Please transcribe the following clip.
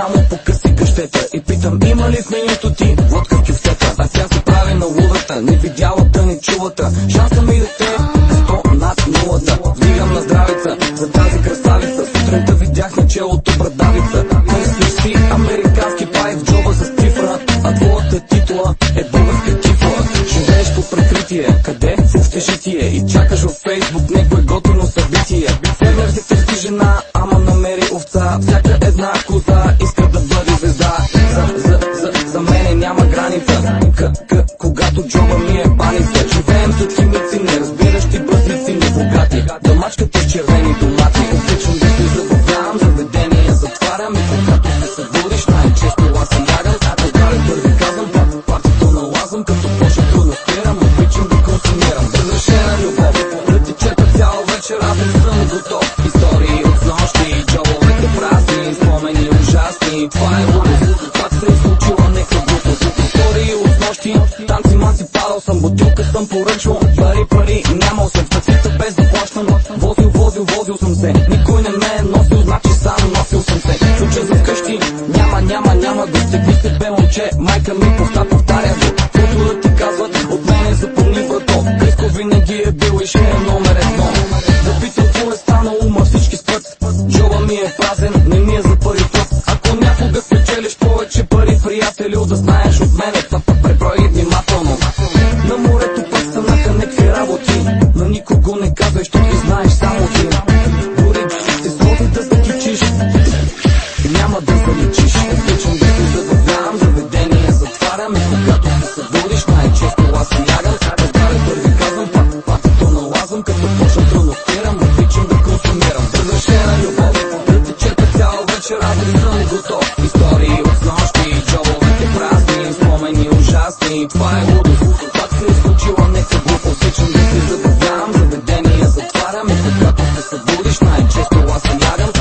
само по къси къщета И питам има ли в менюто ти? Водка в кюфтета А тя се прави на лудата, не видялата, не чулата Шанса ми дете е сто над нулата. Вдигам на здравица за тази красавица. Сутринта видях на челото брадавица. Мислиш си американски пай в джоба с цифра А твоята титла е българска кифла Живееш по прикритие, къде? В общежитие И чакаш във фейсбук някое готино събитие. Седнах си жена, овца Всяка една коза иска да бъде звезда. За, за, за, за мене няма граница. К, к, когато джоба ми е баница. Живеем с химици, неразбиращи бъдници Небогати, да мачкате с червени домати. Обичам да се забавлявам, заведения затварям И когато се събудиш, най-често аз си ягам Когато първи казвам, пак партито налазвам Като почна трудно спирам, обичам да консумирам. Разрешена любов, това е лудост Пак се е случила някаква глупост Истории от нощи, танци маси падал съм Бутилка съм поръчвал, пари пари нямал съм таксита без да плащам Возил, возил, возил съм се Никой не ме е носил, значи сам носил съм се Чуча за вкъщи, няма, няма, няма Да стегни се бе момче, майка ми повта повтаря го ти казват, от мене запомни брато Криско винаги е бил и ще е номер едно повече пари, приятелю, да знаеш от мене, тъпа преброй внимателно. На морето пак станаха некви работи, на никого не казвай, що ти знаеш само ти. Дори ти сложи да се тючиш, няма да се заличиш. части и това е лудост Пак се е случила нека глупо Обичам да се забавлявам Заведения затварям и след като се събудиш най-често аз се лягам.